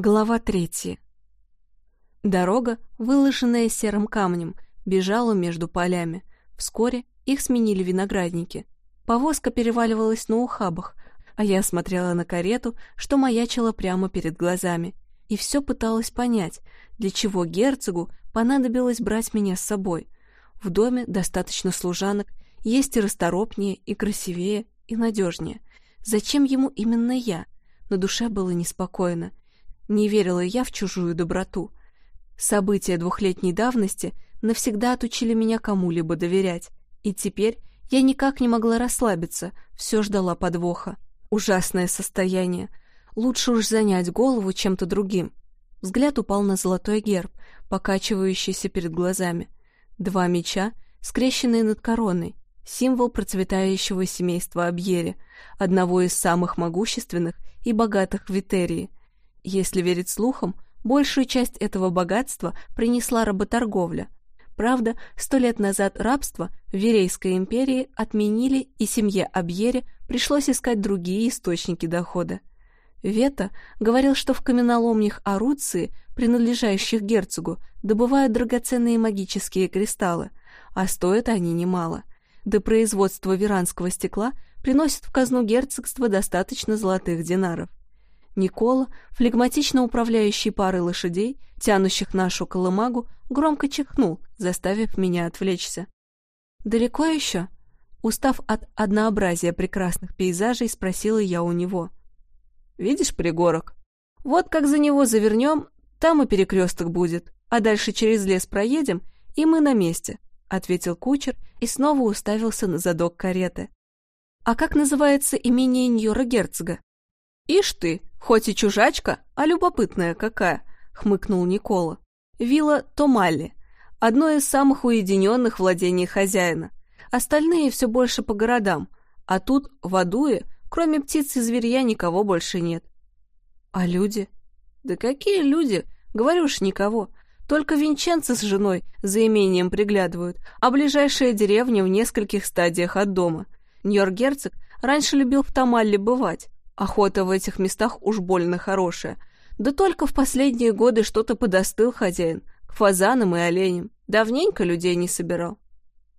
Глава третья. Дорога, выложенная серым камнем, бежала между полями. Вскоре их сменили виноградники. Повозка переваливалась на ухабах, а я смотрела на карету, что маячила прямо перед глазами, и все пыталась понять, для чего герцогу понадобилось брать меня с собой. В доме достаточно служанок, есть и расторопнее, и красивее, и надежнее. Зачем ему именно я? На душе было неспокойно. Не верила я в чужую доброту. События двухлетней давности навсегда отучили меня кому-либо доверять. И теперь я никак не могла расслабиться, все ждала подвоха. Ужасное состояние. Лучше уж занять голову чем-то другим. Взгляд упал на золотой герб, покачивающийся перед глазами. Два меча, скрещенные над короной, символ процветающего семейства Абьери, одного из самых могущественных и богатых в Витерии. Если верить слухам, большую часть этого богатства принесла работорговля. Правда, сто лет назад рабство в Верейской империи отменили, и семье Абьере пришлось искать другие источники дохода. Вета говорил, что в каменоломнях Аруции, принадлежащих герцогу, добывают драгоценные магические кристаллы, а стоят они немало. До производства веранского стекла приносит в казну герцогства достаточно золотых динаров. Никола, флегматично управляющий парой лошадей, тянущих нашу колымагу, громко чихнул, заставив меня отвлечься. «Далеко еще?» Устав от однообразия прекрасных пейзажей, спросила я у него. «Видишь пригорок? Вот как за него завернем, там и перекресток будет, а дальше через лес проедем, и мы на месте», — ответил кучер и снова уставился на задок кареты. «А как называется имение Ньора Герцога?» «Ишь ты, хоть и чужачка, а любопытная какая!» — хмыкнул Никола. «Вилла Томалли. Одно из самых уединенных владений хозяина. Остальные все больше по городам. А тут, в Адуе, кроме птиц и зверья, никого больше нет». «А люди?» «Да какие люди? Говорю ж, никого. Только Винченцо с женой за имением приглядывают, а ближайшая деревня в нескольких стадиях от дома. Ньор-герцог раньше любил в Тамалле бывать, Охота в этих местах уж больно хорошая. Да только в последние годы что-то подостыл хозяин. К фазанам и оленям. Давненько людей не собирал.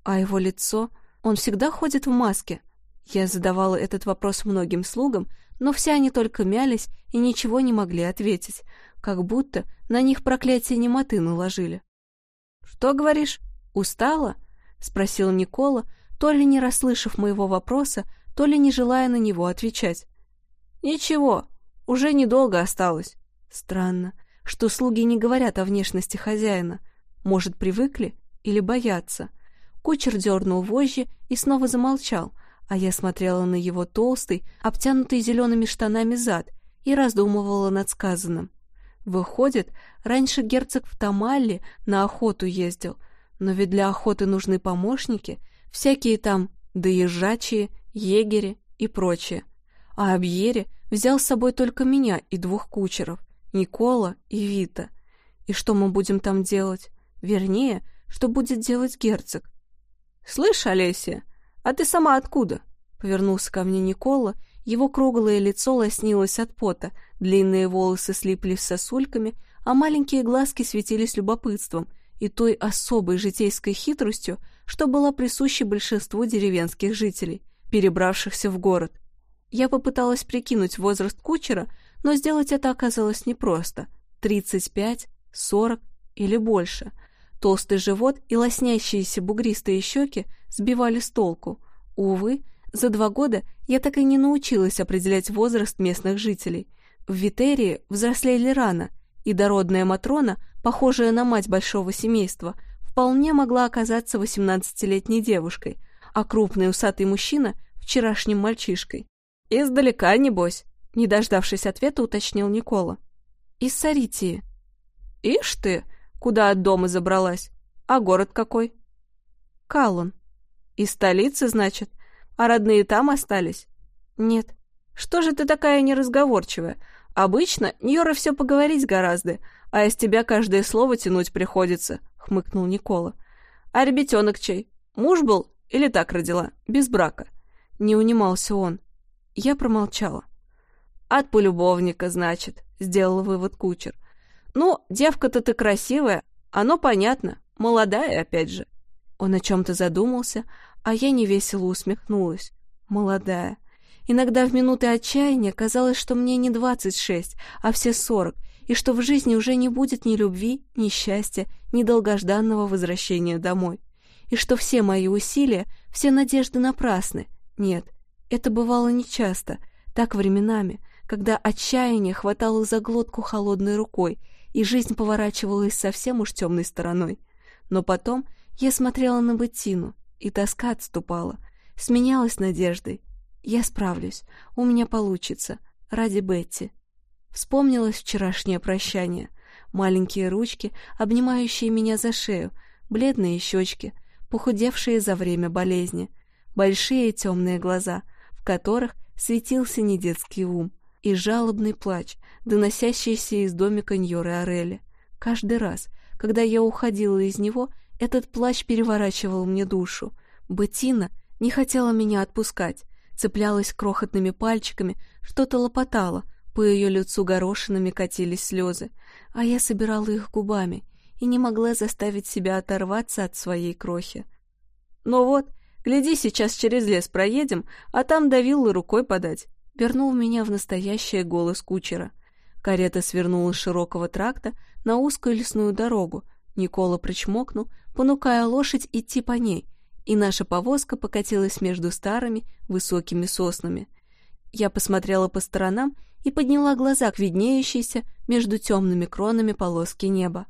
А его лицо? Он всегда ходит в маске? Я задавала этот вопрос многим слугам, но все они только мялись и ничего не могли ответить, как будто на них проклятие немоты наложили. «Что говоришь? Устала?» — спросил Никола, то ли не расслышав моего вопроса, то ли не желая на него отвечать. «Ничего, уже недолго осталось». Странно, что слуги не говорят о внешности хозяина. Может, привыкли или боятся. Кучер дернул вожжи и снова замолчал, а я смотрела на его толстый, обтянутый зелеными штанами зад и раздумывала над сказанным. Выходит, раньше герцог в Тамалле на охоту ездил, но ведь для охоты нужны помощники, всякие там доезжачие, егери и прочее а Абьере взял с собой только меня и двух кучеров, Никола и Вита. И что мы будем там делать? Вернее, что будет делать герцог? «Слышь, Олеся, а ты сама откуда?» Повернулся ко мне Никола, его круглое лицо лоснилось от пота, длинные волосы слиплись сосульками, а маленькие глазки светились любопытством и той особой житейской хитростью, что была присуща большинству деревенских жителей, перебравшихся в город. Я попыталась прикинуть возраст кучера, но сделать это оказалось непросто. 35, 40 или больше. Толстый живот и лоснящиеся бугристые щеки сбивали с толку. Увы, за два года я так и не научилась определять возраст местных жителей. В Витерии взрослели рано, и дородная Матрона, похожая на мать большого семейства, вполне могла оказаться 18-летней девушкой, а крупный усатый мужчина — вчерашним мальчишкой. «Издалека, небось», — не дождавшись ответа, уточнил Никола. «Из Саритии». «Ишь ты, куда от дома забралась? А город какой?» «Каллон». «Из столицы, значит? А родные там остались?» «Нет». «Что же ты такая неразговорчивая? Обычно Ньора все поговорить гораздо, а из тебя каждое слово тянуть приходится», — хмыкнул Никола. «А ребятенок чей? Муж был или так родила, без брака?» Не унимался он. Я промолчала. От полюбовника, значит, сделал вывод кучер. Ну, девка-то ты красивая, оно понятно, молодая опять же. Он о чем-то задумался, а я невесело усмехнулась. Молодая. Иногда в минуты отчаяния казалось, что мне не двадцать шесть, а все сорок, и что в жизни уже не будет ни любви, ни счастья, ни долгожданного возвращения домой. И что все мои усилия, все надежды напрасны. Нет, это бывало нечасто, так временами, когда отчаяние хватало за глотку холодной рукой, и жизнь поворачивалась совсем уж темной стороной. Но потом я смотрела на Беттину, и тоска отступала, сменялась надеждой. Я справлюсь, у меня получится, ради Бетти. Вспомнилось вчерашнее прощание. Маленькие ручки, обнимающие меня за шею, бледные щечки, похудевшие за время болезни, большие темные глаза, которых светился недетский ум, и жалобный плач, доносящийся из домика Ньоры Орели. Каждый раз, когда я уходила из него, этот плач переворачивал мне душу. Бетина не хотела меня отпускать, цеплялась крохотными пальчиками, что-то лопотала, по ее лицу горошинами катились слезы, а я собирала их губами и не могла заставить себя оторваться от своей крохи. «Ну вот, гляди, сейчас через лес проедем, а там до виллы рукой подать», — вернул меня в настоящее голос кучера. Карета свернула с широкого тракта на узкую лесную дорогу. Никола причмокнул, понукая лошадь идти по ней, и наша повозка покатилась между старыми высокими соснами. Я посмотрела по сторонам и подняла глаза к виднеющейся между темными кронами полоски неба.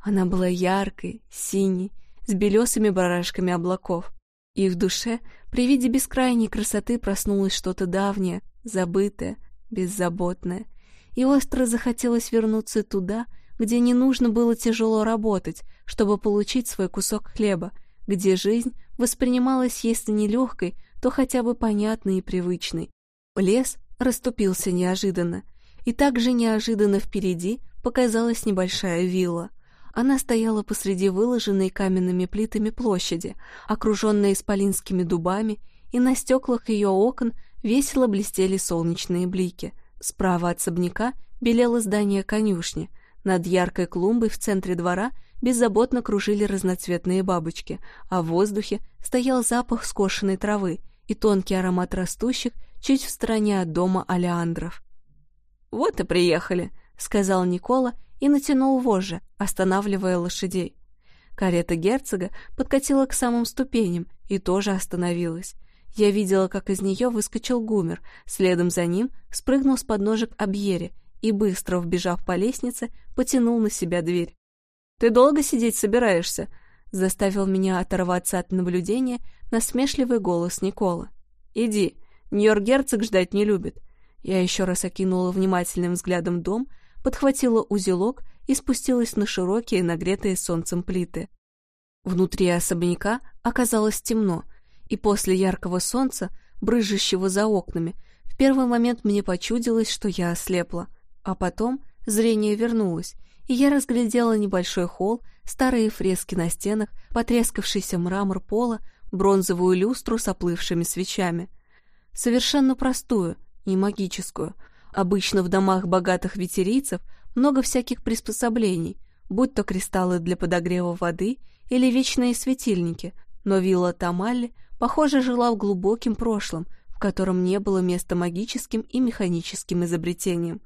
Она была яркой, синей, с белесыми барашками облаков. И в душе при виде бескрайней красоты проснулось что-то давнее, забытое, беззаботное. И остро захотелось вернуться туда, где не нужно было тяжело работать, чтобы получить свой кусок хлеба, где жизнь воспринималась, если не легкой, то хотя бы понятной и привычной. Лес расступился неожиданно, и также неожиданно впереди показалась небольшая вилла. Она стояла посреди выложенной каменными плитами площади, окруженной исполинскими дубами, и на стеклах ее окон весело блестели солнечные блики. Справа от особняка белело здание конюшни. Над яркой клумбой в центре двора беззаботно кружили разноцветные бабочки, а в воздухе стоял запах скошенной травы и тонкий аромат растущих чуть в стороне от дома Алеандров. «Вот и приехали», — сказал Никола и натянул вожжи, останавливая лошадей. Карета герцога подкатила к самым ступеням и тоже остановилась. Я видела, как из нее выскочил гумер, следом за ним спрыгнул с подножек Абьери и, быстро вбежав по лестнице, потянул на себя дверь. «Ты долго сидеть собираешься?» — заставил меня оторваться от наблюдения насмешливый голос Никола. «Иди, Нью-Йорк-герцог ждать не любит. Я еще раз окинула внимательным взглядом дом, подхватила узелок и спустилась на широкие, нагретые солнцем плиты. Внутри особняка оказалось темно, и после яркого солнца, брызжущего за окнами, в первый момент мне почудилось, что я ослепла. А потом зрение вернулось, и я разглядела небольшой холл, старые фрески на стенах, потрескавшийся мрамор пола, бронзовую люстру с оплывшими свечами — Совершенно простую, не магическую. Обычно в домах богатых ветерийцев много всяких приспособлений, будь то кристаллы для подогрева воды или вечные светильники, но вилла Тамалли, похоже, жила в глубоком прошлом, в котором не было места магическим и механическим изобретениям.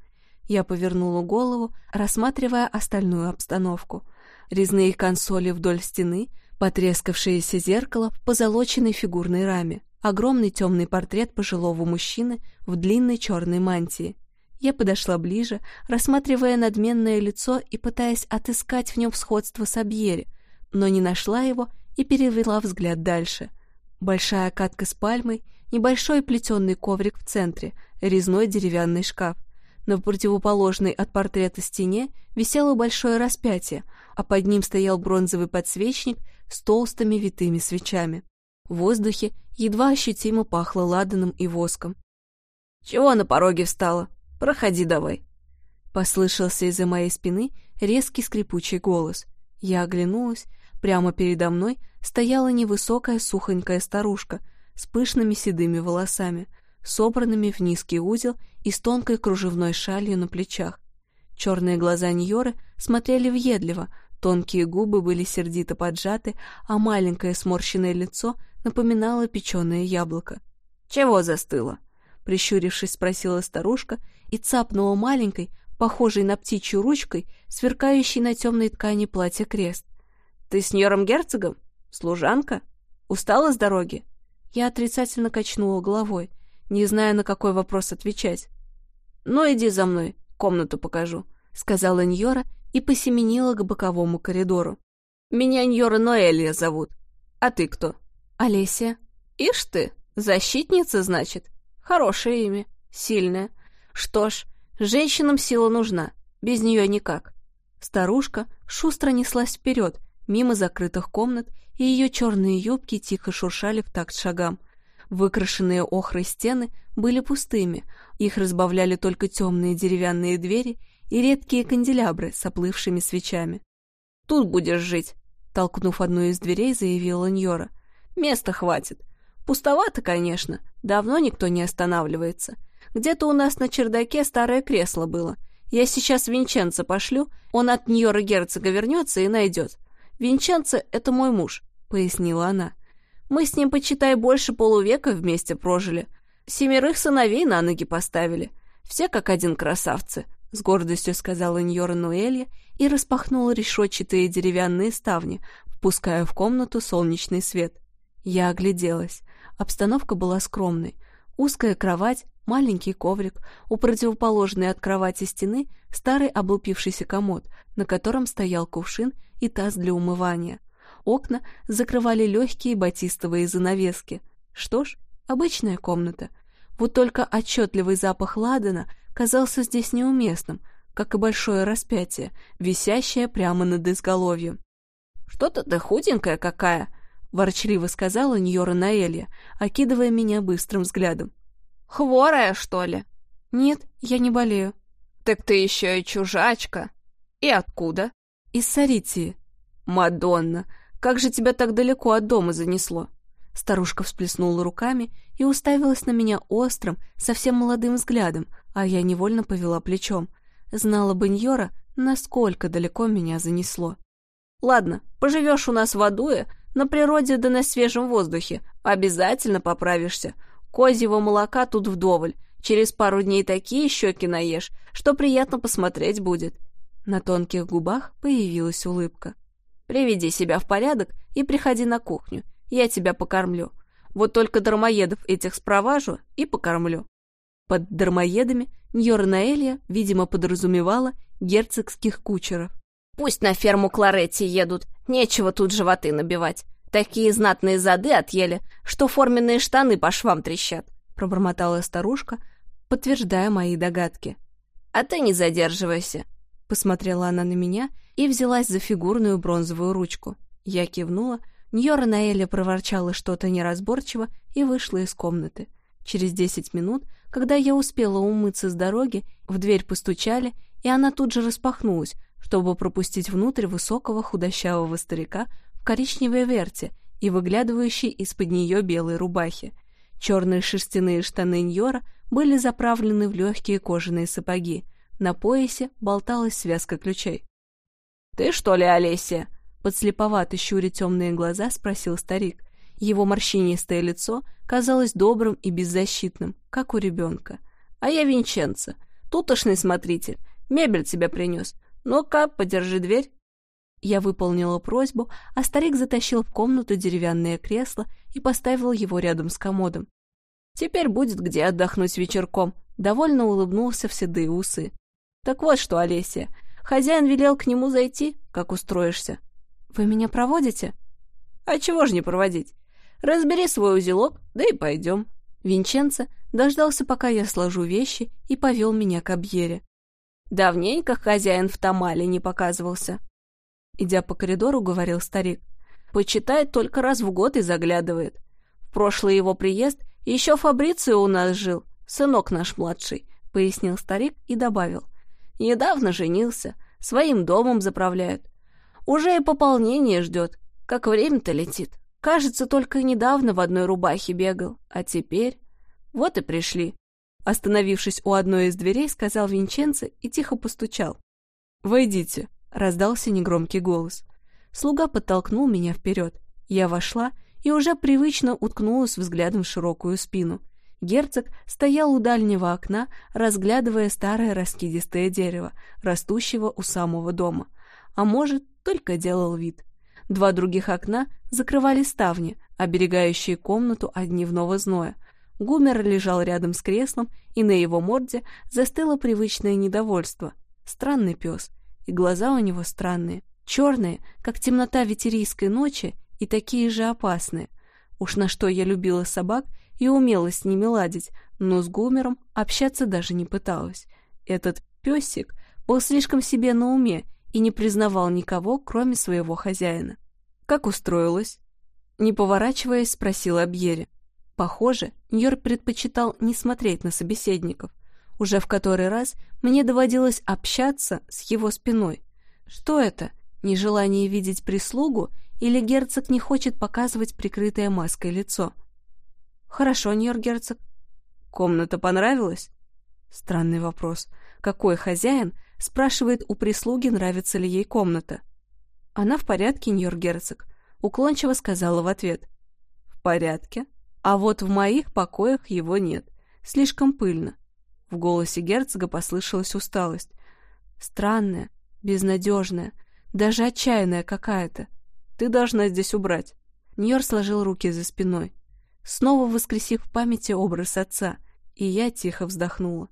Я повернула голову, рассматривая остальную обстановку. Резные консоли вдоль стены, потрескавшееся зеркало в позолоченной фигурной раме огромный темный портрет пожилого мужчины в длинной черной мантии. Я подошла ближе, рассматривая надменное лицо и пытаясь отыскать в нем сходство с Абьери, но не нашла его и перевела взгляд дальше. Большая катка с пальмой, небольшой плетеный коврик в центре, резной деревянный шкаф. На противоположной от портрета стене висело большое распятие, а под ним стоял бронзовый подсвечник с толстыми витыми свечами. В воздухе едва ощутимо пахло ладаном и воском. «Чего на пороге встала? Проходи давай!» Послышался из-за моей спины резкий скрипучий голос. Я оглянулась. Прямо передо мной стояла невысокая сухонькая старушка с пышными седыми волосами, собранными в низкий узел и с тонкой кружевной шалью на плечах. Черные глаза Ньоры смотрели въедливо, тонкие губы были сердито поджаты, а маленькое сморщенное лицо напоминало печеное яблоко. «Чего застыло?» — прищурившись, спросила старушка и цапнула маленькой, похожей на птичью ручкой, сверкающей на темной ткани платья крест. «Ты с Ньором Герцогом? Служанка? Устала с дороги?» Я отрицательно качнула головой, не зная, на какой вопрос отвечать. «Ну, иди за мной, комнату покажу», — сказала Ньора и посеменила к боковому коридору. «Меня Ньора Ноэлья зовут. А ты кто?» «Олеся». «Ишь ты, защитница, значит? Хорошее имя, сильное. Что ж, женщинам сила нужна, без нее никак». Старушка шустро неслась вперед, мимо закрытых комнат, и ее черные юбки тихо шуршали в такт шагам. Выкрашенные охрой стены были пустыми, их разбавляли только темные деревянные двери и редкие канделябры с оплывшими свечами. «Тут будешь жить», — толкнув одну из дверей, заявила Ньора. «Места хватит. Пустовато, конечно, давно никто не останавливается. Где-то у нас на чердаке старое кресло было. Я сейчас Винченца пошлю, он от Ньора герцога вернется и найдет. Винченце — это мой муж», — пояснила она. Мы с ним, почитай, больше полувека вместе прожили. Семерых сыновей на ноги поставили. Все как один красавцы», — с гордостью сказала Ньора Нуэлья и распахнула решетчатые деревянные ставни, впуская в комнату солнечный свет. Я огляделась. Обстановка была скромной. Узкая кровать, маленький коврик, у противоположной от кровати стены старый облупившийся комод, на котором стоял кувшин и таз для умывания. Окна закрывали легкие батистовые занавески. Что ж, обычная комната. Вот только отчетливый запах ладана казался здесь неуместным, как и большое распятие, висящее прямо над изголовьем. «Что-то ты худенькая какая!» — ворчливо сказала Ньора Наэлья, окидывая меня быстрым взглядом. «Хворая, что ли?» «Нет, я не болею». «Так ты еще и чужачка!» «И откуда?» «Из Саритии». «Мадонна, как же тебя так далеко от дома занесло?» Старушка всплеснула руками и уставилась на меня острым, совсем молодым взглядом, а я невольно повела плечом. Знала бы Ньора, насколько далеко меня занесло. «Ладно, поживешь у нас в Адуе, на природе да на свежем воздухе. Обязательно поправишься. Козьего молока тут вдоволь. Через пару дней такие щеки наешь, что приятно посмотреть будет». На тонких губах появилась улыбка. Приведи себя в порядок и приходи на кухню. Я тебя покормлю. Вот только дармоедов этих спроважу и покормлю». Под дармоедами Ньора Наэлья, видимо, подразумевала герцогских кучеров. «Пусть на ферму Кларетти едут, нечего тут животы набивать. Такие знатные зады отъели, что форменные штаны по швам трещат», пробормотала старушка, подтверждая мои догадки. «А ты не задерживайся», посмотрела она на меня и взялась за фигурную бронзовую ручку. Я кивнула, Ньора Наэля проворчала что-то неразборчиво и вышла из комнаты. Через десять минут, когда я успела умыться с дороги, в дверь постучали, и она тут же распахнулась, чтобы пропустить внутрь высокого худощавого старика в коричневой верте и выглядывающей из-под нее белой рубахи. Черные шерстяные штаны Ньора были заправлены в легкие кожаные сапоги. На поясе болталась связка ключей. «Ты что ли, Олеся?» Подслеповато щуря темные глаза, спросил старик. Его морщинистое лицо казалось добрым и беззащитным, как у ребенка. «А я Винченцо, тутошный смотритель. Мебель тебя принес. Ну-ка, подержи дверь». Я выполнила просьбу, а старик затащил в комнату деревянное кресло и поставил его рядом с комодом. «Теперь будет где отдохнуть вечерком», — довольно улыбнулся в седые усы. «Так вот что, Олеся, Хозяин велел к нему зайти, как устроишься. Вы меня проводите? А чего ж не проводить? Разбери свой узелок, да и пойдем. Винченцо дождался, пока я сложу вещи, и повел меня к Абьере. Давненько хозяин в Тамале не показывался. Идя по коридору, говорил старик. Почитает только раз в год и заглядывает. В прошлый его приезд еще Фабрицио у нас жил, сынок наш младший, пояснил старик и добавил — Недавно женился, своим домом заправляют. Уже и пополнение ждет, как время-то летит. Кажется, только недавно в одной рубахе бегал, а теперь... Вот и пришли. Остановившись у одной из дверей, сказал Винченцо и тихо постучал. «Войдите», — раздался негромкий голос. Слуга подтолкнул меня вперед. Я вошла и уже привычно уткнулась взглядом в широкую спину. Герцог стоял у дальнего окна, разглядывая старое раскидистое дерево, растущего у самого дома. А может, только делал вид. Два других окна закрывали ставни, оберегающие комнату от дневного зноя, Гумер лежал рядом с креслом, и на его морде застыло привычное недовольство. Странный пес, и глаза у него странные, черные, как темнота ветерийской ночи, и такие же опасные. Уж на что я любила собак и умела с ними ладить, но с Гумером общаться даже не пыталась. Этот песик был слишком себе на уме и не признавал никого, кроме своего хозяина. «Как устроилась?» Не поворачиваясь, спросила Абьере. Похоже, Ньор предпочитал не смотреть на собеседников. Уже в который раз мне доводилось общаться с его спиной. Что это? Нежелание видеть прислугу или герцог не хочет показывать прикрытое маской лицо? Хорошо, Ньор герцог. Комната понравилась? Странный вопрос. Какой хозяин спрашивает у прислуги, нравится ли ей комната? Она в порядке, Ньор герцог. Уклончиво сказала в ответ. В порядке? А вот в моих покоях его нет. Слишком пыльно. В голосе герцога послышалась усталость. Странная, безнадежная, даже отчаянная какая-то. Ты должна здесь убрать. Ньор сложил руки за спиной, снова воскресив в памяти образ отца, и я тихо вздохнула.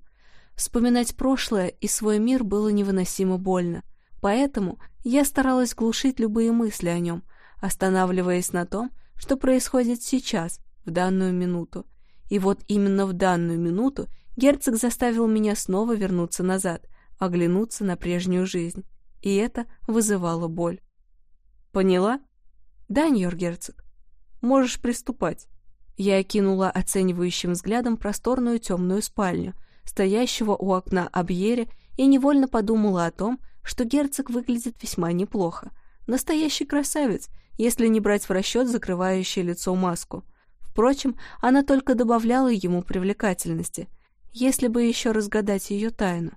Вспоминать прошлое и свой мир было невыносимо больно, поэтому я старалась глушить любые мысли о нем, останавливаясь на том, что происходит сейчас, в данную минуту. И вот именно в данную минуту герцог заставил меня снова вернуться назад, оглянуться на прежнюю жизнь. И это вызывало боль. «Поняла?» «Да, ньор-герцог. Можешь приступать». Я окинула оценивающим взглядом просторную темную спальню, стоящего у окна Абьере, и невольно подумала о том, что герцог выглядит весьма неплохо. Настоящий красавец, если не брать в расчет закрывающее лицо маску — Впрочем, она только добавляла ему привлекательности, если бы еще разгадать ее тайну.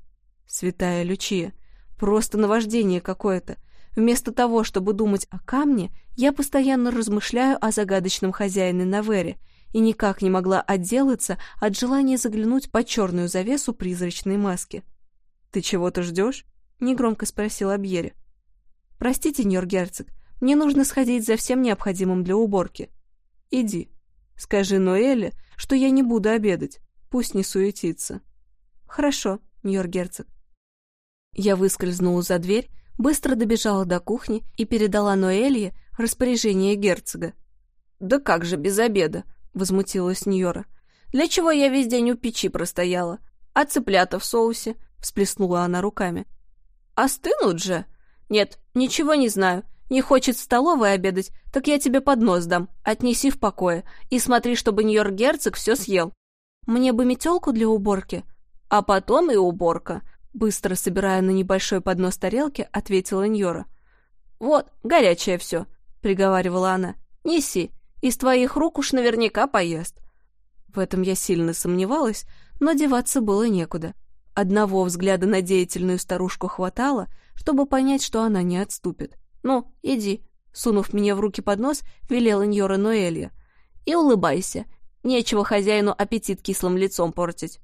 Святая Лючия. Просто наваждение какое-то. Вместо того, чтобы думать о камне, я постоянно размышляю о загадочном хозяине Навере и никак не могла отделаться от желания заглянуть под черную завесу призрачной маски. «Ты чего-то ждешь?» — негромко спросил Абьере. «Простите, ньор-герцог, мне нужно сходить за всем необходимым для уборки. Иди». Скажи Ноэле, что я не буду обедать. Пусть не суетится. Хорошо, Ньор-герцог. Я выскользнула за дверь, быстро добежала до кухни и передала Ноэлье распоряжение герцога. «Да как же без обеда?» — возмутилась Ньора. «Для чего я весь день у печи простояла? А цыплята в соусе?» — всплеснула она руками. «Остынут же?» «Нет, ничего не знаю. Не хочет в столовой обедать, так я тебе поднос дам. Отнеси в покое. И смотри, чтобы Нью-Йорк-герцог все съел. Мне бы метелку для уборки. А потом и уборка. Быстро собирая на небольшой поднос тарелки, ответила Ньора. «Вот, горячее все», — приговаривала она. «Неси, из твоих рук уж наверняка поест». В этом я сильно сомневалась, но деваться было некуда. Одного взгляда на деятельную старушку хватало, чтобы понять, что она не отступит. «Ну, иди», — сунув мне в руки поднос, велела Ньора Ноэлья. «И улыбайся. Нечего хозяину аппетит кислым лицом портить».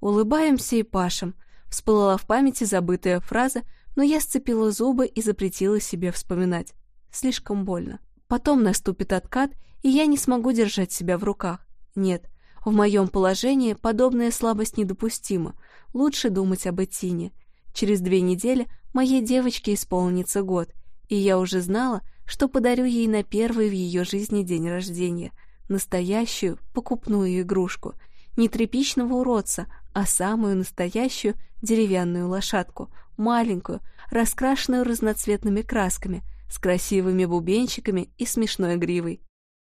«Улыбаемся и пашем», — всплыла в памяти забытая фраза, но я сцепила зубы и запретила себе вспоминать. Слишком больно. Потом наступит откат, и я не смогу держать себя в руках. Нет, в моем положении подобная слабость недопустима. Лучше думать об Этине. Через две недели моей девочке исполнится год — и я уже знала, что подарю ей на первый в ее жизни день рождения настоящую покупную игрушку, не тряпичного уродца, а самую настоящую деревянную лошадку, маленькую, раскрашенную разноцветными красками, с красивыми бубенчиками и смешной гривой.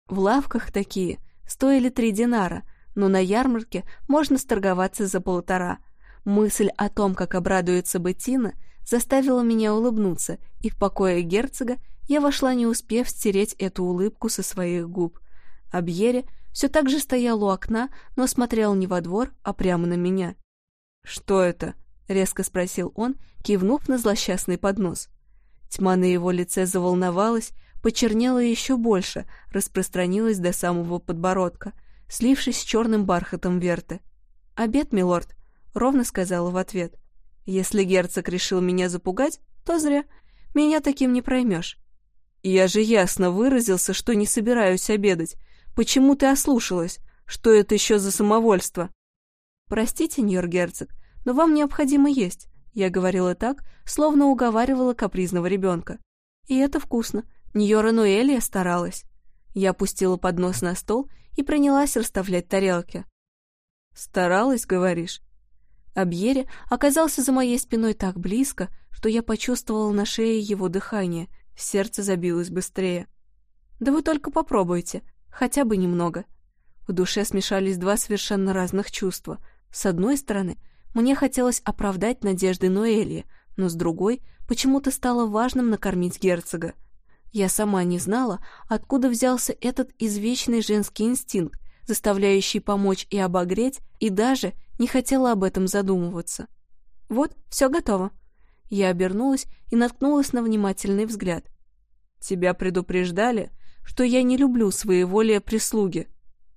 В лавках такие стоили три динара, но на ярмарке можно сторговаться за полтора. Мысль о том, как обрадуется Беттина, заставила меня улыбнуться, и в покое герцога я вошла, не успев стереть эту улыбку со своих губ. Абьере все так же стоял у окна, но смотрел не во двор, а прямо на меня. «Что это?» — резко спросил он, кивнув на злосчастный поднос. Тьма на его лице заволновалась, почернела еще больше, распространилась до самого подбородка, слившись с черным бархатом Верты. «Обед, милорд», — ровно сказала в ответ. «Если герцог решил меня запугать, то зря. Меня таким не проймешь». «Я же ясно выразился, что не собираюсь обедать. Почему ты ослушалась? Что это еще за самовольство?» «Простите, ньор-герцог, но вам необходимо есть», — я говорила так, словно уговаривала капризного ребенка. «И это вкусно. Ньора Нуэлия старалась». Я опустила поднос на стол и принялась расставлять тарелки. «Старалась, говоришь?» Абьере оказался за моей спиной так близко, что я почувствовала на шее его дыхание, сердце забилось быстрее. «Да вы только попробуйте, хотя бы немного». В душе смешались два совершенно разных чувства. С одной стороны, мне хотелось оправдать надежды Ноэлии, но с другой, почему-то стало важным накормить герцога. Я сама не знала, откуда взялся этот извечный женский инстинкт, заставляющий помочь и обогреть, и даже не хотела об этом задумываться. «Вот, все готово». Я обернулась и наткнулась на внимательный взгляд. «Тебя предупреждали, что я не люблю своеволия прислуги».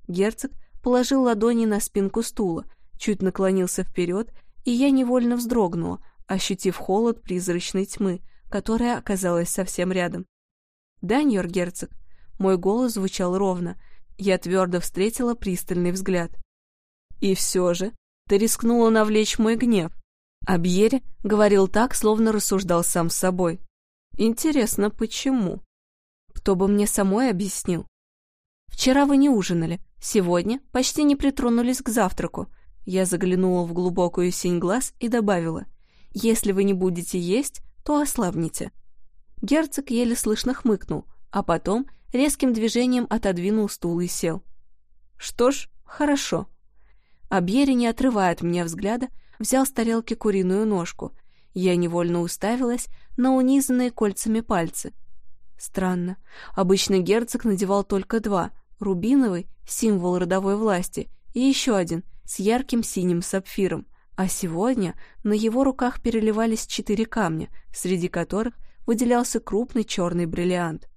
Герцог положил ладони на спинку стула, чуть наклонился вперед, и я невольно вздрогнула, ощутив холод призрачной тьмы, которая оказалась совсем рядом. «Да, герцог?» Мой голос звучал ровно, я твердо встретила пристальный взгляд. «И все же ты рискнула навлечь мой гнев». Абьере говорил так, словно рассуждал сам с собой. «Интересно, почему?» «Кто бы мне самой объяснил?» «Вчера вы не ужинали, сегодня почти не притронулись к завтраку». Я заглянула в глубокую синь глаз и добавила. «Если вы не будете есть, то ослабните». Герцог еле слышно хмыкнул, а потом резким движением отодвинул стул и сел. «Что ж, хорошо». Абьери, не отрывая от меня взгляда, взял с тарелки куриную ножку. Я невольно уставилась на унизанные кольцами пальцы. Странно. Обычно герцог надевал только два — рубиновый, символ родовой власти, и еще один с ярким синим сапфиром. А сегодня на его руках переливались четыре камня, среди которых выделялся крупный черный бриллиант.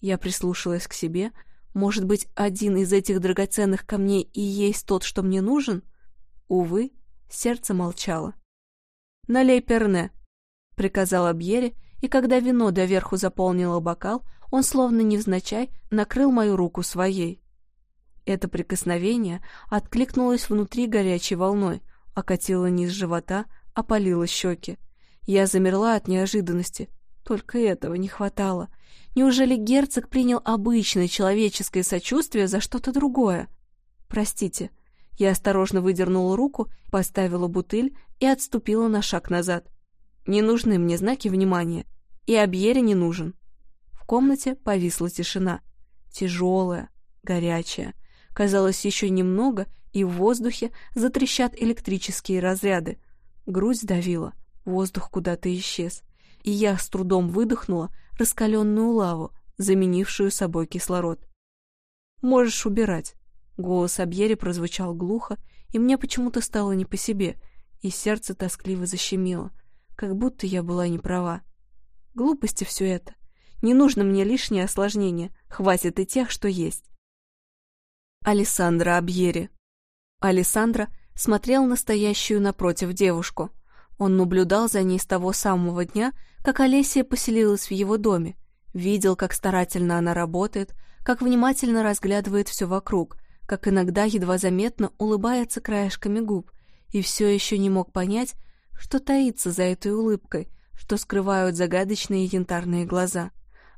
Я прислушалась к себе. Может быть, один из этих драгоценных камней и есть тот, что мне нужен? Увы, сердце молчало. «Налей перне», — приказал Абьере, и когда вино доверху заполнило бокал, он словно невзначай накрыл мою руку своей. Это прикосновение откликнулось внутри горячей волной, окатило низ живота, опалило щеки. Я замерла от неожиданности. Только этого не хватало. Неужели герцог принял обычное человеческое сочувствие за что-то другое? Простите. Я осторожно выдернула руку, поставила бутыль и отступила на шаг назад. Не нужны мне знаки внимания. И Абьере не нужен. В комнате повисла тишина. Тяжелая, горячая. Казалось, еще немного, и в воздухе затрещат электрические разряды. Грудь сдавила, воздух куда-то исчез. И я с трудом выдохнула, раскаленную лаву, заменившую собой кислород. «Можешь убирать». Голос Абьери прозвучал глухо, и мне почему-то стало не по себе, и сердце тоскливо защемило, как будто я была не права. Глупости все это. Не нужно мне лишнее осложнение, хватит и тех, что есть. Алессандра Абьери. Алессандра смотрел настоящую напротив девушку. Он наблюдал за ней с того самого дня, как Олесия поселилась в его доме, видел, как старательно она работает, как внимательно разглядывает все вокруг, как иногда едва заметно улыбается краешками губ, и все еще не мог понять, что таится за этой улыбкой, что скрывают загадочные янтарные глаза.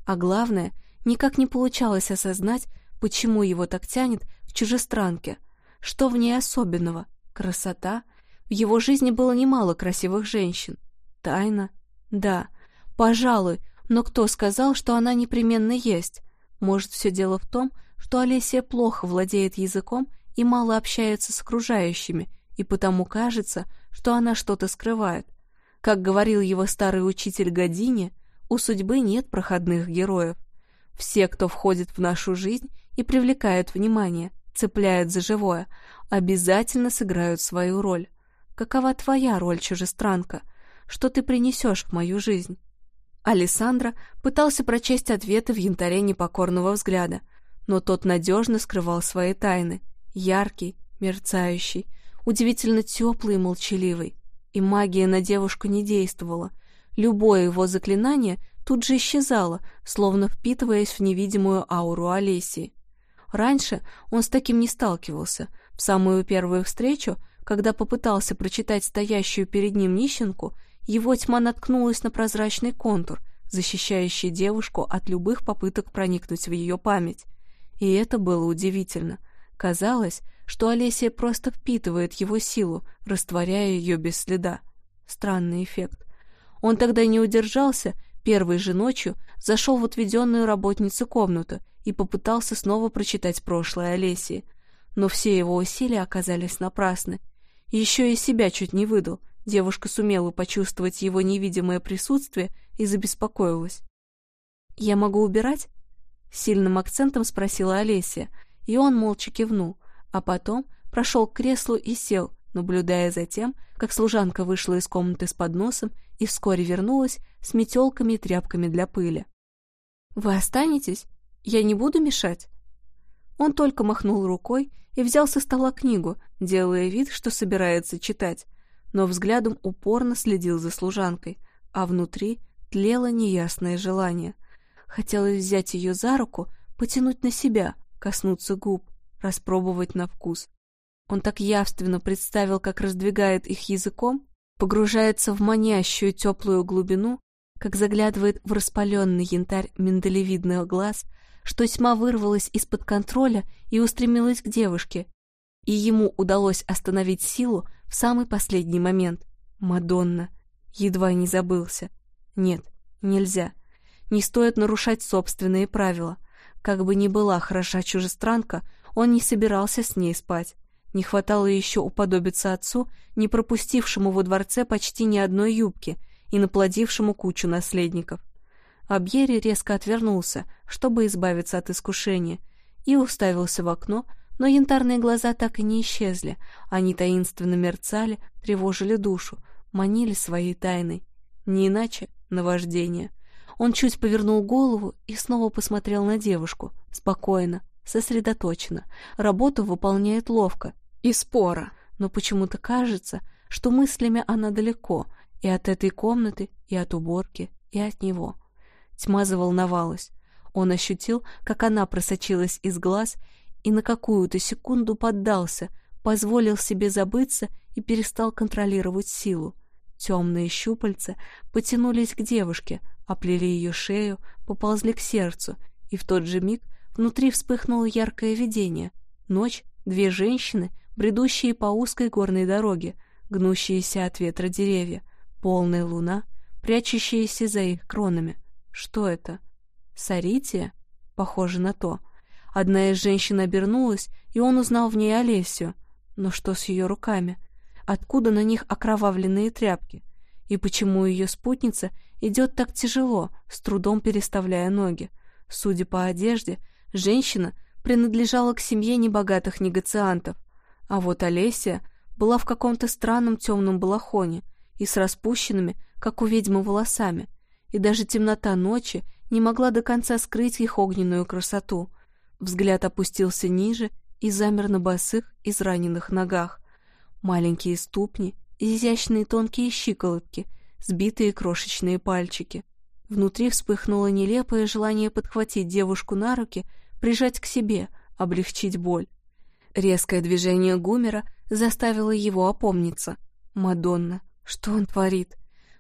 А главное, никак не получалось осознать, почему его так тянет к чужестранке, что в ней особенного, красота — в его жизни было немало красивых женщин. Тайна? Да, пожалуй, но кто сказал, что она непременно есть? Может, все дело в том, что Олесия плохо владеет языком и мало общается с окружающими, и потому кажется, что она что-то скрывает. Как говорил его старый учитель Години, у судьбы нет проходных героев. Все, кто входит в нашу жизнь и привлекают внимание, цепляют за живое, обязательно сыграют свою роль. Какова твоя роль, чужестранка? Что ты принесешь в мою жизнь? Алессандро пытался прочесть ответы в янтаре непокорного взгляда, но тот надежно скрывал свои тайны. Яркий, мерцающий, удивительно теплый и молчаливый. И магия на девушку не действовала. Любое его заклинание тут же исчезало, словно впитываясь в невидимую ауру Олесии. Раньше он с таким не сталкивался. В самую первую встречу, когда попытался прочитать стоящую перед ним нищенку, его тьма наткнулась на прозрачный контур, защищающий девушку от любых попыток проникнуть в ее память. И это было удивительно. Казалось, что Олесия просто впитывает его силу, растворяя ее без следа. Странный эффект. Он тогда не удержался, первой же ночью зашел в отведенную работницу комнату и попытался снова прочитать прошлое Олесии. Но все его усилия оказались напрасны. Еще и себя чуть не выдал. Девушка сумела почувствовать его невидимое присутствие и забеспокоилась. «Я могу убирать?» Сильным акцентом спросила Олеся, и он молча кивнул, а потом прошел к креслу и сел, наблюдая за тем, как служанка вышла из комнаты с подносом и вскоре вернулась с метелками и тряпками для пыли. «Вы останетесь? Я не буду мешать?» Он только махнул рукой и взял со стола книгу, делая вид, что собирается читать, но взглядом упорно следил за служанкой, а внутри тлело неясное желание. Хотелось взять ее за руку, потянуть на себя, коснуться губ, распробовать на вкус. Он так явственно представил, как раздвигает их языком, погружается в манящую теплую глубину, как заглядывает в распаленный янтарь миндалевидных глаз, что тьма вырвалась из-под контроля и устремилась к девушке, и ему удалось остановить силу в самый последний момент. Мадонна. Едва не забылся. Нет, нельзя. Не стоит нарушать собственные правила. Как бы ни была хороша чужестранка, он не собирался с ней спать. Не хватало еще уподобиться отцу, не пропустившему во дворце почти ни одной юбки и наплодившему кучу наследников. Абьери резко отвернулся, чтобы избавиться от искушения, и уставился в окно, но янтарные глаза так и не исчезли. Они таинственно мерцали, тревожили душу, манили своей тайной. Не иначе наваждение. Он чуть повернул голову и снова посмотрел на девушку. Спокойно, сосредоточенно. Работу выполняет ловко. И спора. Но почему-то кажется, что мыслями она далеко. И от этой комнаты, и от уборки, и от него. Тьма заволновалась. Он ощутил, как она просочилась из глаз и на какую-то секунду поддался, позволил себе забыться и перестал контролировать силу. Темные щупальца потянулись к девушке, оплели ее шею, поползли к сердцу, и в тот же миг внутри вспыхнуло яркое видение. Ночь, две женщины, бредущие по узкой горной дороге, гнущиеся от ветра деревья, полная луна, прячущаяся за их кронами. Что это? Сарития? Похоже на то. Одна из женщин обернулась, и он узнал в ней Олесю. Но что с ее руками? Откуда на них окровавленные тряпки? И почему ее спутница идет так тяжело, с трудом переставляя ноги? Судя по одежде, женщина принадлежала к семье небогатых негациантов. А вот Олеся была в каком-то странном темном балахоне и с распущенными, как у ведьмы, волосами, и даже темнота ночи не могла до конца скрыть их огненную красоту — Взгляд опустился ниже и замер на босых, израненных ногах. Маленькие ступни, изящные тонкие щиколотки, сбитые крошечные пальчики. Внутри вспыхнуло нелепое желание подхватить девушку на руки, прижать к себе, облегчить боль. Резкое движение Гумера заставило его опомниться. «Мадонна, что он творит?»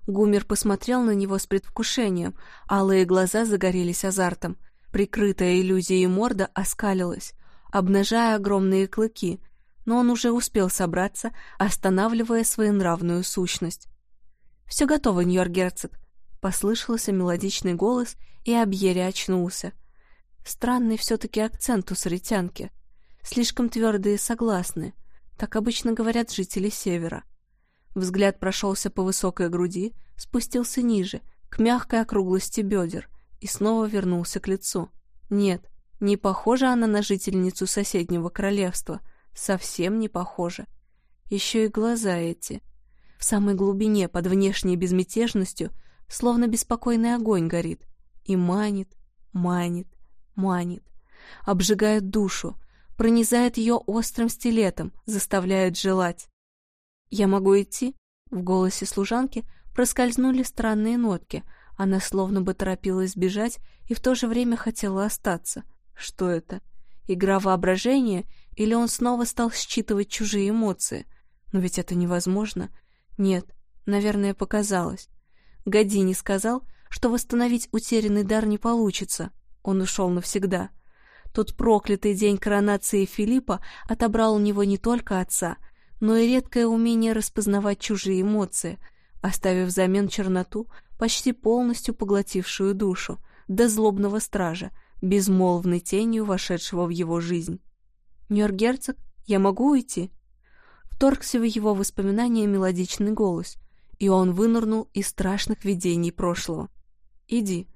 Гумер посмотрел на него с предвкушением, алые глаза загорелись азартом — Прикрытая иллюзией морда оскалилась, обнажая огромные клыки, но он уже успел собраться, останавливая свою нравную сущность. «Все готово, Ньор-герцог», — послышался мелодичный голос, и Абьери очнулся. Странный все-таки акцент у саритянки. Слишком твердые и согласные. Так обычно говорят жители Севера. Взгляд прошелся по высокой груди, спустился ниже, к мягкой округлости бедер — и снова вернулся к лицу. Нет, Не похожа она на жительницу соседнего королевства. Совсем не похожа. Еще и глаза эти. В самой глубине, под внешней безмятежностью, словно беспокойный огонь горит. И манит, манит, манит. Обжигает душу, пронизает ее острым стилетом, заставляет желать. «Я могу идти?» В голосе служанки проскользнули странные нотки. Она словно бы торопилась бежать и в то же время хотела остаться. Что это? Игра воображения или он снова стал считывать чужие эмоции? Но ведь это невозможно. Нет, наверное, показалось. Години сказал, что восстановить утерянный дар не получится. Он ушел навсегда. Тот проклятый день коронации Филиппа отобрал у него не только отца, но и редкое умение распознавать чужие эмоции, оставив взамен черноту, почти полностью поглотившую душу, до злобного стража, безмолвной тенью вошедшего в его жизнь. «Нью-Йорк-герцог, я могу уйти?» Вторгся в его воспоминания мелодичный голос, и он вынырнул из страшных видений прошлого. «Иди».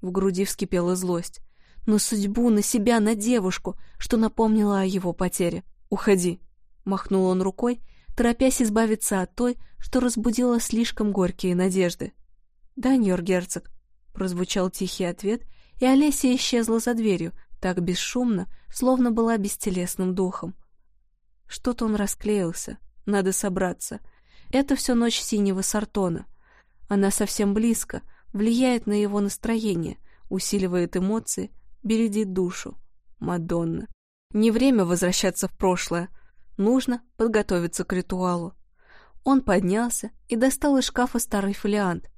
В груди вскипела злость. На судьбу, на себя, на девушку, что напомнило о его потере. «Уходи», — махнул он рукой, торопясь избавиться от той, что разбудила слишком горькие надежды. «Да, Нью-Йорк-герцог», — прозвучал тихий ответ, и Олеся исчезла за дверью, так бесшумно, словно была бестелесным духом. Что-то он расклеился. Надо собраться. Это все ночь синего сартона. Она совсем близко, влияет на его настроение, усиливает эмоции, бередит душу. Мадонна. Не время возвращаться в прошлое. Нужно подготовиться к ритуалу. Он поднялся и достал из шкафа старый фолиант.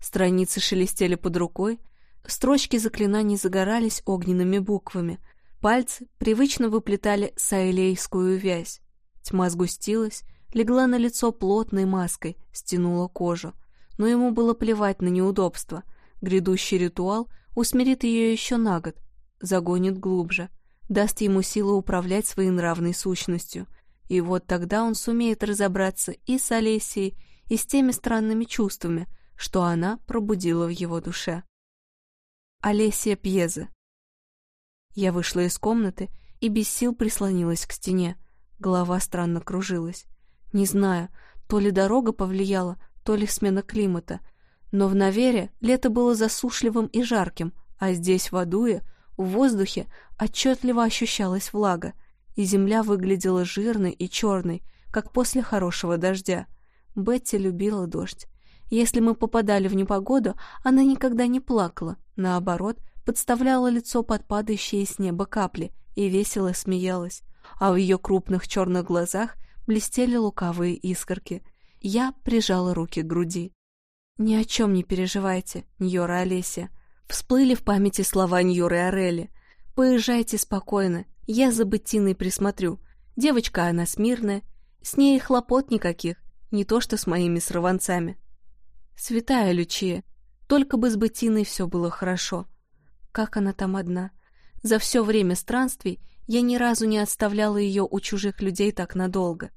Страницы шелестели под рукой, строчки заклинаний загорались огненными буквами — Пальцы привычно выплетали саэлейскую вязь. Тьма сгустилась, легла на лицо плотной маской, стянула кожу. Но ему было плевать на неудобства. Грядущий ритуал усмирит ее еще на год, загонит глубже, даст ему силу управлять своей нравной сущностью. И вот тогда он сумеет разобраться и с Олесией, и с теми странными чувствами, что она пробудила в его душе. Олесия Пьезе я вышла из комнаты и без сил прислонилась к стене. Голова странно кружилась. Не знаю, то ли дорога повлияла, то ли смена климата. Но в Навере лето было засушливым и жарким, а здесь, в Адуе, в воздухе отчетливо ощущалась влага, и земля выглядела жирной и черной, как после хорошего дождя. Бетти любила дождь. Если мы попадали в непогоду, она никогда не плакала, наоборот, подставляла лицо под падающие с неба капли и весело смеялась, а в ее крупных черных глазах блестели лукавые искорки. Я прижала руки к груди. «Ни о чем не переживайте, Ньора Олеся». Всплыли в памяти слова Ньоры Орели. «Поезжайте спокойно, я за Беттиной присмотрю. Девочка она смирная, с ней хлопот никаких, не то что с моими сорванцами». «Святая Лючия, только бы с Беттиной все было хорошо». Как она там одна? За все время странствий я ни разу не оставляла ее у чужих людей так надолго.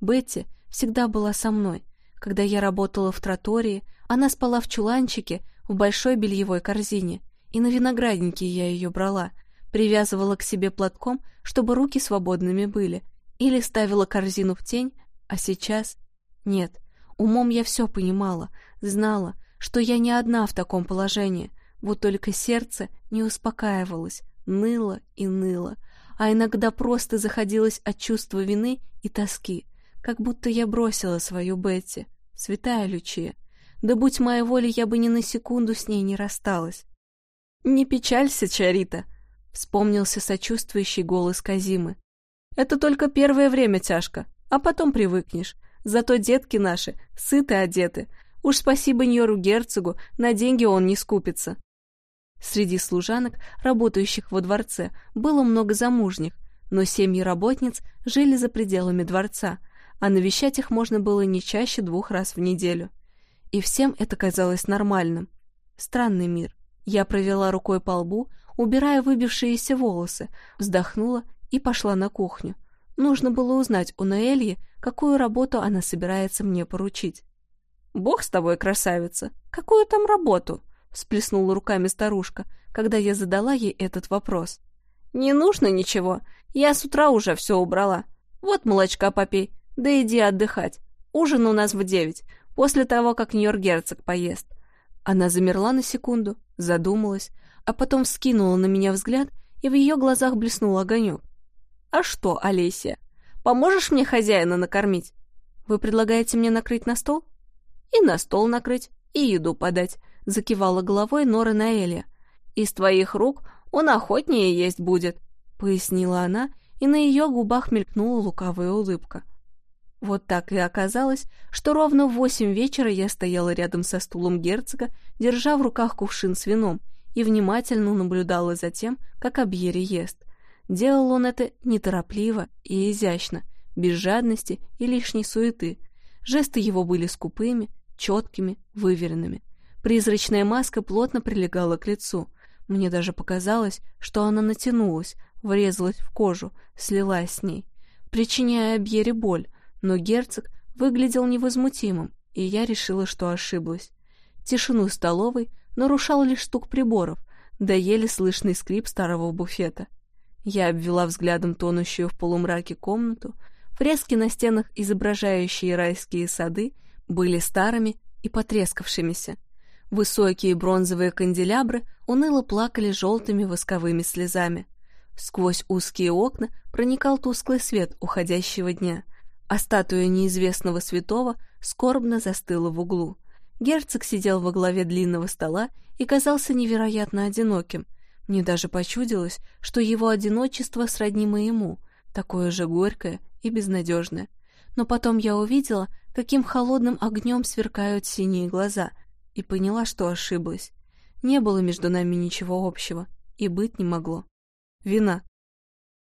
Бетти всегда была со мной. Когда я работала в тротории, она спала в чуланчике в большой бельевой корзине, и на винограднике я ее брала, привязывала к себе платком, чтобы руки свободными были, или ставила корзину в тень, а сейчас... Нет, умом я все понимала, знала, что я не одна в таком положении, вот только сердце не успокаивалось, ныло и ныло, а иногда просто заходилось от чувства вины и тоски, как будто я бросила свою Бетти, святая Лючия. Да будь моя воля, я бы ни на секунду с ней не рассталась. «Не печалься, Чарита!» — вспомнился сочувствующий голос Казимы. «Это только первое время тяжко, а потом привыкнешь. Зато детки наши сыты одеты. Уж спасибо Ньору герцогу, на деньги он не скупится. Среди служанок, работающих во дворце, было много замужних, но семьи работниц жили за пределами дворца, а навещать их можно было не чаще двух раз в неделю. И всем это казалось нормальным. Странный мир. Я провела рукой по лбу, убирая выбившиеся волосы, вздохнула и пошла на кухню. Нужно было узнать у Наэльи, какую работу она собирается мне поручить. «Бог с тобой, красавица! Какую там работу?» — всплеснула руками старушка, когда я задала ей этот вопрос. Не нужно ничего. Я с утра уже все убрала. Вот молочка попей, да иди отдыхать. Ужин у нас в девять, после того, как Нью-Йорк-герцог поест». Она замерла на секунду, задумалась, а потом вскинула на меня взгляд, и в ее глазах блеснул огонек. «А что, Олеся, поможешь мне хозяина накормить? Вы предлагаете мне накрыть на стол?» «И на стол накрыть, и еду подать», — закивала головой Нора Наэля. «Из твоих рук он охотнее есть будет», — пояснила она, и на ее губах мелькнула лукавая улыбка. Вот так и оказалось, что ровно в восемь вечера я стояла рядом со стулом герцога, держа в руках кувшин с вином, и внимательно наблюдала за тем, как Абьери ест. Делал он это неторопливо и изящно, без жадности и лишней суеты. Жесты его были скупыми, четкими, выверенными. Призрачная маска плотно прилегала к лицу. Мне даже показалось, что она натянулась, врезалась в кожу, слилась с ней, причиняя Абьере боль, но герцог выглядел невозмутимым, и я решила, что ошиблась. Тишину столовой нарушал лишь стук приборов, да еле слышный скрип старого буфета. Я обвела взглядом тонущую в полумраке комнату. Фрески на стенах, изображающие райские сады, были старыми и потрескавшимися. Высокие бронзовые канделябры уныло плакали желтыми восковыми слезами. Сквозь узкие окна проникал тусклый свет уходящего дня, а статуя неизвестного святого скорбно застыла в углу. Герцог сидел во главе длинного стола и казался невероятно одиноким. Мне даже почудилось, что его одиночество сродни моему, такое же горькое и безнадежное. Но потом я увидела, каким холодным огнем сверкают синие глаза, и поняла, что ошиблась. Не было между нами ничего общего, и быть не могло. Вина.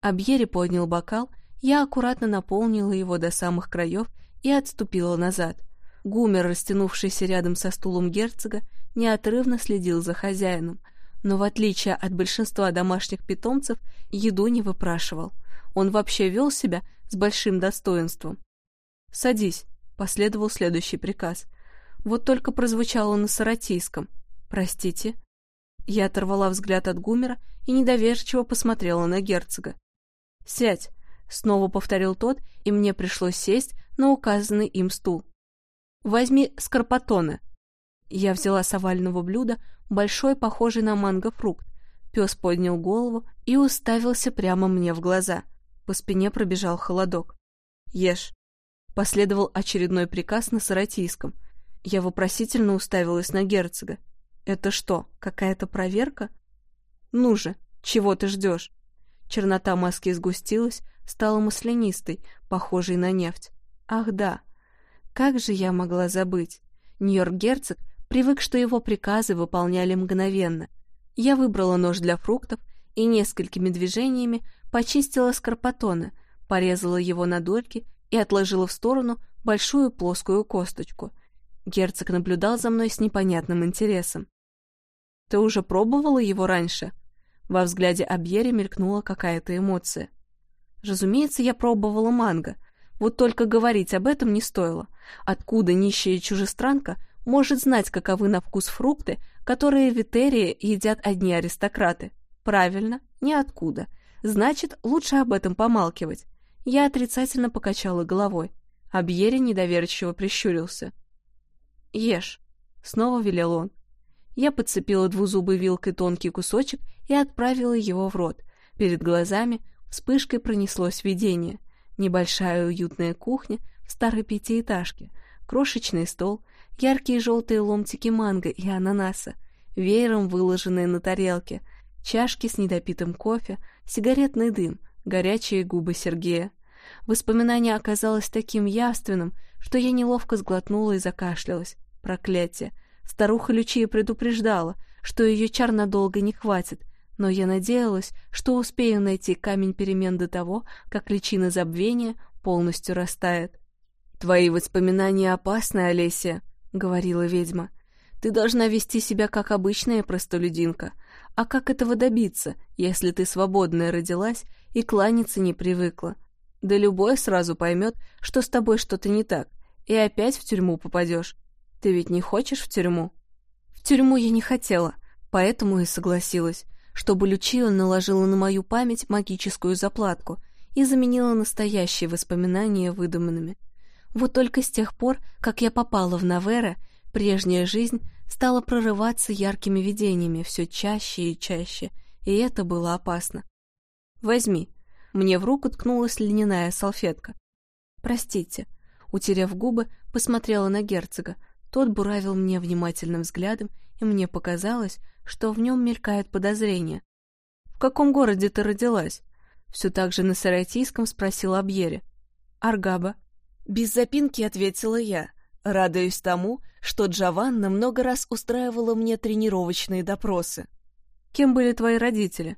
Абьери поднял бокал, я аккуратно наполнила его до самых краев и отступила назад. Гумер, растянувшийся рядом со стулом герцога, неотрывно следил за хозяином, но в отличие от большинства домашних питомцев, еду не выпрашивал. Он вообще вел себя с большим достоинством. «Садись», — последовал следующий приказ. Вот только прозвучало на саратийском. «Простите». Я оторвала взгляд от Гумера и недоверчиво посмотрела на герцога. «Сядь», — снова повторил тот, и мне пришлось сесть на указанный им стул. Возьми скорпотоны. Я взяла с овального блюда большой, похожий на манго фрукт. Пес поднял голову и уставился прямо мне в глаза. По спине пробежал холодок. Ешь. Последовал очередной приказ на саратийском. Я вопросительно уставилась на герцога. Это что, какая-то проверка? Ну же, чего ты ждешь? Чернота маски сгустилась, стала маслянистой, похожей на нефть. Ах да, как же я могла забыть? Нью-Йорк-герцог привык, что его приказы выполняли мгновенно. Я выбрала нож для фруктов и несколькими движениями почистила скорпотона, порезала его на дольки и отложила в сторону большую плоскую косточку. Герцог наблюдал за мной с непонятным интересом. «Ты уже пробовала его раньше?» Во взгляде Абьери мелькнула какая-то эмоция. Разумеется, я пробовала манго, вот только говорить об этом не стоило. Откуда нищая чужестранка может знать, каковы на вкус фрукты, которые в Итерии едят одни аристократы? Правильно, ниоткуда. Значит, лучше об этом помалкивать. Я отрицательно покачала головой. А Бьери недоверчиво прищурился. «Ешь», — снова велел он. Я подцепила двузубой вилкой тонкий кусочек и отправила его в рот. Перед глазами вспышкой пронеслось видение. Небольшая уютная кухня в старой пятиэтажке, крошечный стол, яркие желтые ломтики манго и ананаса, веером выложенные на тарелке, чашки с недопитым кофе, сигаретный дым, горячие губы Сергея. Воспоминание оказалось таким явственным, что я неловко сглотнула и закашлялась. Проклятие! Старуха Лючия предупреждала, что ее чар надолго не хватит, но я надеялась, что успею найти камень перемен до того, как личина забвения полностью растает. «Твои воспоминания опасны, Олеся», — говорила ведьма. «Ты должна вести себя как обычная простолюдинка. А как этого добиться, если ты свободная родилась и кланяться не привыкла? Да любой сразу поймет, что с тобой что-то не так, и опять в тюрьму попадешь. Ты ведь не хочешь в тюрьму?» «В тюрьму я не хотела, поэтому и согласилась. Чтобы Лючио наложила на мою память магическую заплатку и заменила настоящие воспоминания выдуманными. Вот только с тех пор, как я попала в Навера, прежняя жизнь стала прорываться яркими видениями все чаще и чаще, и это было опасно. «Возьми». Мне в руку ткнулась льняная салфетка. «Простите». Утерев губы, посмотрела на герцога. Тот буравил мне внимательным взглядом, и мне показалось, что в нем мелькает подозрение. «В каком городе ты родилась?» Все так же на саратийском спросила Абьере. «Аргаба». Без запинки ответила я, радуясь тому, что Джованна много раз устраивала мне тренировочные допросы. «Кем были твои родители?»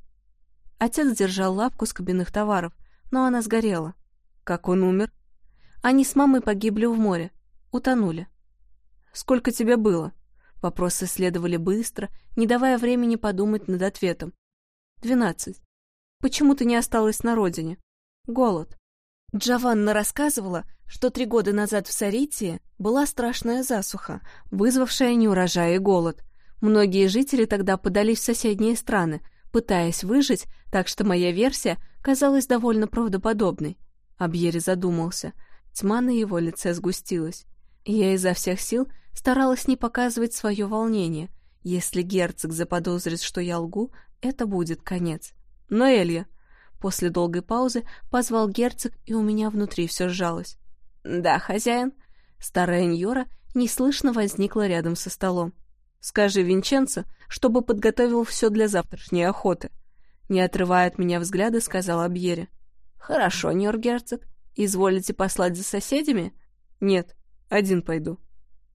Отец держал лавку с кабинных товаров, но она сгорела. Как он умер? Они с мамой погибли в море, утонули. «Сколько тебе было?» Вопросы следовали быстро, не давая времени подумать над ответом. «Двенадцать. Почему ты не осталась на родине?» «Голод». Джованна рассказывала, что три года назад в Саритии была страшная засуха, вызвавшая неурожай и голод. Многие жители тогда подались в соседние страны, пытаясь выжить, так что моя версия казалась довольно правдоподобной. Абьери задумался. Тьма на его лице сгустилась. Я изо всех сил старалась не показывать свое волнение. Если герцог заподозрит, что я лгу, это будет конец. Но Элья... После долгой паузы позвал герцог, и у меня внутри все сжалось. «Да, хозяин». Старая Ньора неслышно возникла рядом со столом. Скажи Винченцо, чтобы подготовил все для завтрашней охоты. Не отрывая от меня взгляда, сказал Абьере. Хорошо, Ньор-герцог. Изволите послать за соседями? Нет, один пойду.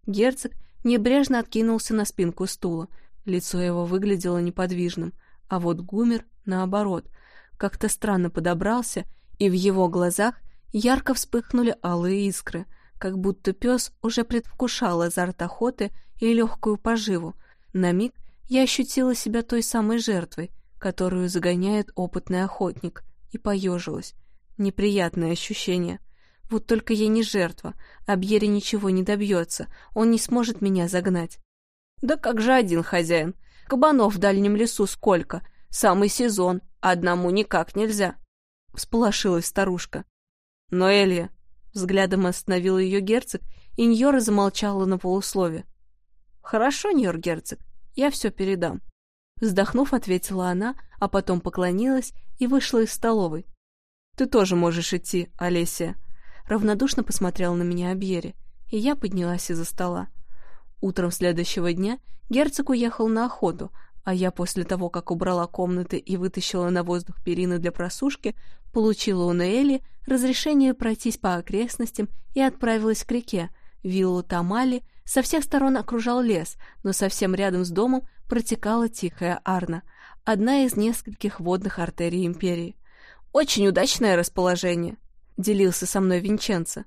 Герцог небрежно откинулся на спинку стула. Лицо его выглядело неподвижным, а вот Гумер, наоборот, как-то странно подобрался, и в его глазах ярко вспыхнули алые искры — как будто пес уже предвкушал азарт охоты и легкую поживу. На миг я ощутила себя той самой жертвой, которую загоняет опытный охотник, и поежилась. Неприятное ощущение. Вот только я не жертва, а Бьери ничего не добьется, он не сможет меня загнать. Да как же один хозяин? Кабанов в дальнем лесу сколько? Самый сезон, одному никак нельзя. Всполошилась старушка. Но, Элья, Взглядом остановил ее герцог, и Ньора замолчала на полуслове. «Хорошо, Ньор-герцог, я все передам». Вздохнув, ответила она, а потом поклонилась и вышла из столовой. «Ты тоже можешь идти, Олеся». Равнодушно посмотрел на меня Абьери, и я поднялась из-за стола. Утром следующего дня герцог уехал на охоту, а я после того, как убрала комнаты и вытащила на воздух перины для просушки, получила у Наэли разрешение пройтись по окрестностям и отправилась к реке. Виллу Тамали со всех сторон окружал лес, но совсем рядом с домом протекала тихая Арна, одна из нескольких водных артерий империи. «Очень удачное расположение», — делился со мной Винченцо.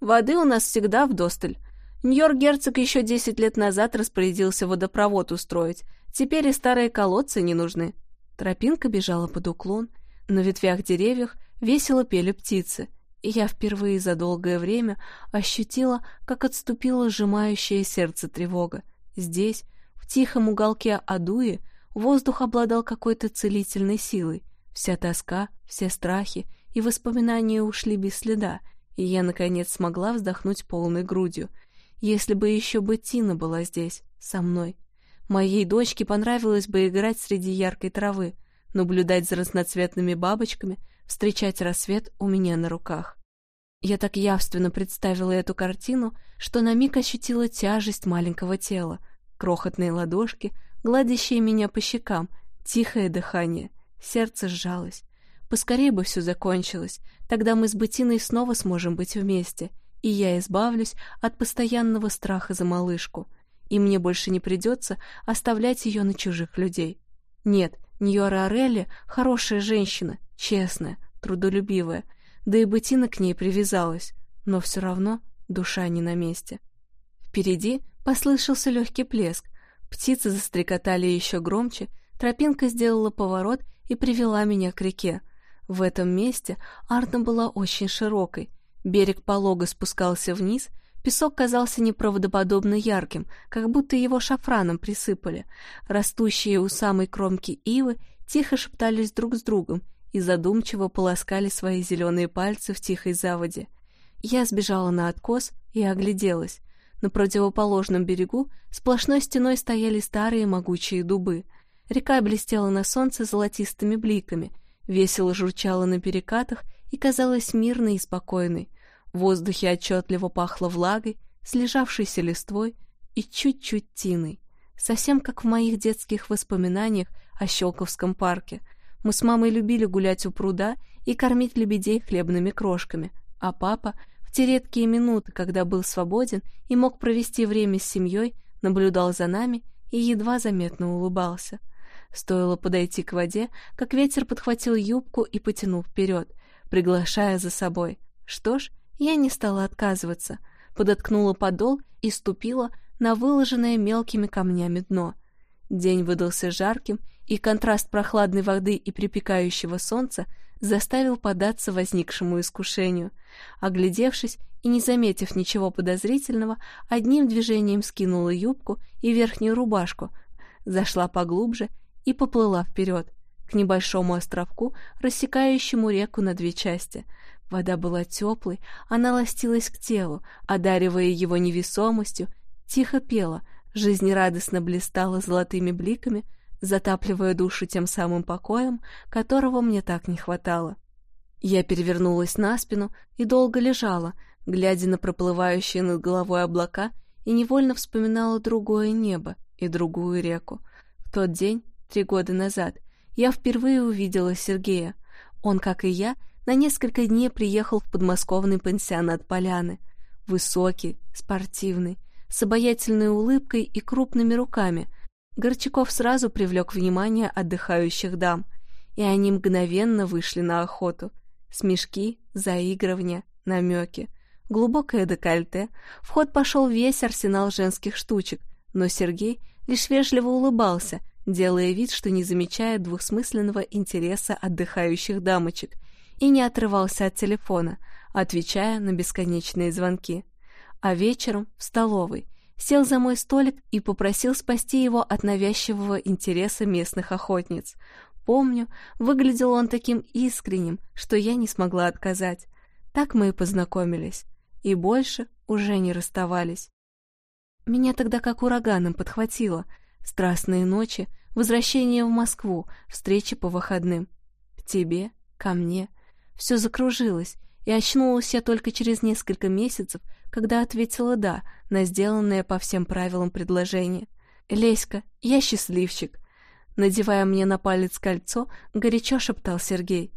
«Воды у нас всегда вдосталь. Нью-Йорк-герцог еще десять лет назад распорядился водопровод устроить, теперь и старые колодцы не нужны». Тропинка бежала под уклон — на ветвях деревьев весело пели птицы, и я впервые за долгое время ощутила, как отступила сжимающее сердце тревога. Здесь, в тихом уголке Адуи, воздух обладал какой-то целительной силой. Вся тоска, все страхи и воспоминания ушли без следа, и я, наконец, смогла вздохнуть полной грудью. Если бы еще бы Тина была здесь, со мной. Моей дочке понравилось бы играть среди яркой травы, наблюдать за разноцветными бабочками, встречать рассвет у меня на руках. Я так явственно представила эту картину, что на миг ощутила тяжесть маленького тела, крохотные ладошки, гладящие меня по щекам, тихое дыхание. Сердце сжалось. Поскорее бы все закончилось, тогда мы с Бетиной снова сможем быть вместе, и я избавлюсь от постоянного страха за малышку, и мне больше не придется оставлять ее на чужих людей. Нет, Ньора Орелли — хорошая женщина, честная, трудолюбивая, да и Бетина к ней привязалась, но все равно душа не на месте. Впереди послышался легкий плеск, птицы застрекотали еще громче, тропинка сделала поворот и привела меня к реке. В этом месте Арна была очень широкой, берег полого спускался вниз — Песок казался неправдоподобно ярким, как будто его шафраном присыпали. Растущие у самой кромки ивы тихо шептались друг с другом и задумчиво полоскали свои зеленые пальцы в тихой заводе. Я сбежала на откос и огляделась. На противоположном берегу сплошной стеной стояли старые могучие дубы. Река блестела на солнце золотистыми бликами, весело журчала на перекатах и казалась мирной и спокойной. В воздухе отчетливо пахло влагой, слежавшейся листвой и чуть-чуть тиной. Совсем как в моих детских воспоминаниях о Щелковском парке. Мы с мамой любили гулять у пруда и кормить лебедей хлебными крошками, а папа в те редкие минуты, когда был свободен и мог провести время с семьей, наблюдал за нами и едва заметно улыбался. Стоило подойти к воде, как ветер подхватил юбку и потянул вперед, приглашая за собой. Что ж, я не стала отказываться, подоткнула подол и ступила на выложенное мелкими камнями дно. День выдался жарким, и контраст прохладной воды и припекающего солнца заставил податься возникшему искушению. Оглядевшись и не заметив ничего подозрительного, одним движением скинула юбку и верхнюю рубашку, зашла поглубже и поплыла вперед, к небольшому островку, рассекающему реку на две части. Вода была теплой, она ластилась к телу, одаривая его невесомостью, тихо пела, жизнерадостно блистала золотыми бликами, затапливая душу тем самым покоем, которого мне так не хватало. Я перевернулась на спину и долго лежала, глядя на проплывающие над головой облака, и невольно вспоминала другое небо и другую реку. В тот день, три года назад, я впервые увидела Сергея. Он, как и я, на несколько дней приехал в подмосковный пансионат Поляны. Высокий, спортивный, с обаятельной улыбкой и крупными руками. Горчаков сразу привлек внимание отдыхающих дам, и они мгновенно вышли на охоту. Смешки, заигрывания, намеки, глубокое декольте. В ход пошел весь арсенал женских штучек, но Сергей лишь вежливо улыбался, делая вид, что не замечает двухсмысленного интереса отдыхающих дамочек — и не отрывался от телефона, отвечая на бесконечные звонки. А вечером в столовой сел за мой столик и попросил спасти его от навязчивого интереса местных охотниц. Помню, выглядел он таким искренним, что я не смогла отказать. Так мы и познакомились, и больше уже не расставались. Меня тогда как ураганом подхватило. Страстные ночи, возвращение в Москву, встречи по выходным. К тебе, ко мне, все закружилось, и очнулась я только через несколько месяцев, когда ответила «да» на сделанное по всем правилам предложение. «Леська, я счастливчик!» Надевая мне на палец кольцо, горячо шептал Сергей.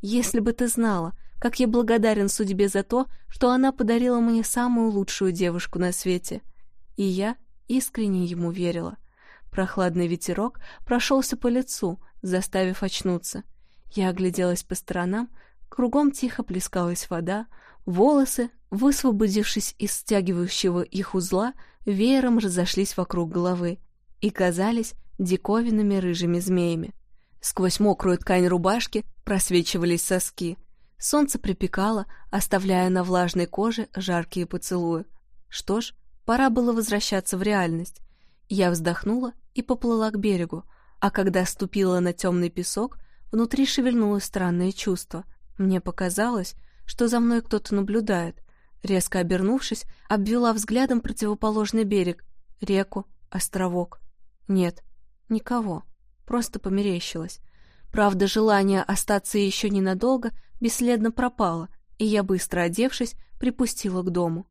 «Если бы ты знала, как я благодарен судьбе за то, что она подарила мне самую лучшую девушку на свете!» И я искренне ему верила. Прохладный ветерок прошелся по лицу, заставив очнуться. Я огляделась по сторонам, Кругом тихо плескалась вода, волосы, высвободившись из стягивающего их узла, веером разошлись вокруг головы и казались диковинными рыжими змеями. Сквозь мокрую ткань рубашки просвечивались соски. Солнце припекало, оставляя на влажной коже жаркие поцелуи. Что ж, пора было возвращаться в реальность. Я вздохнула и поплыла к берегу, а когда ступила на темный песок, внутри шевельнулось странное чувство — мне показалось, что за мной кто-то наблюдает. Резко обернувшись, обвела взглядом противоположный берег, реку, островок. Нет, никого, просто померещилось. Правда, желание остаться еще ненадолго бесследно пропало, и я, быстро одевшись, припустила к дому.